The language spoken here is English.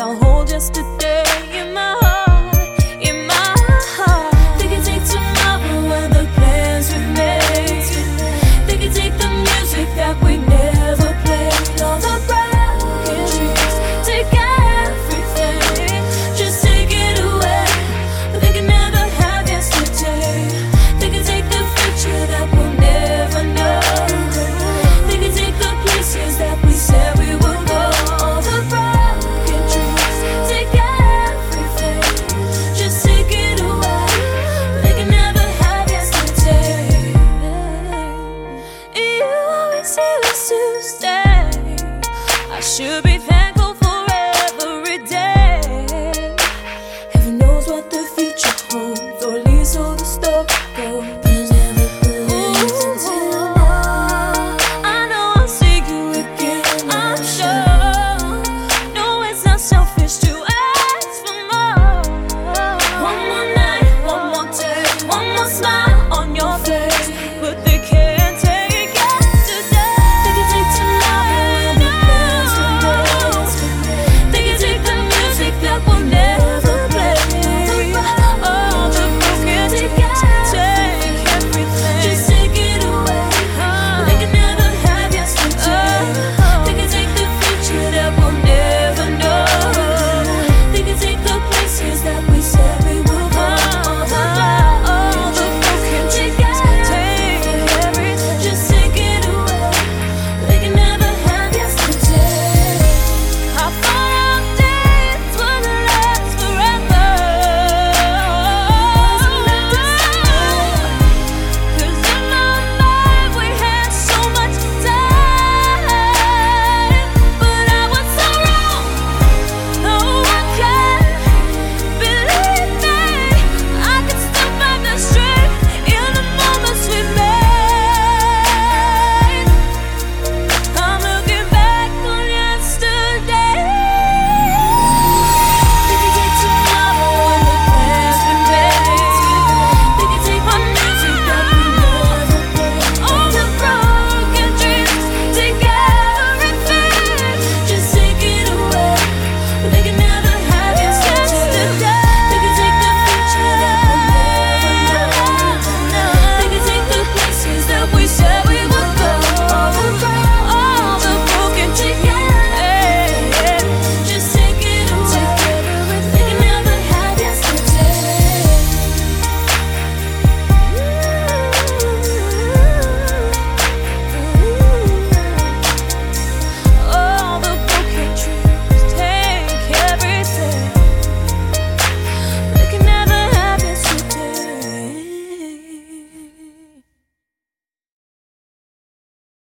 I'll hold yesterday should be thankful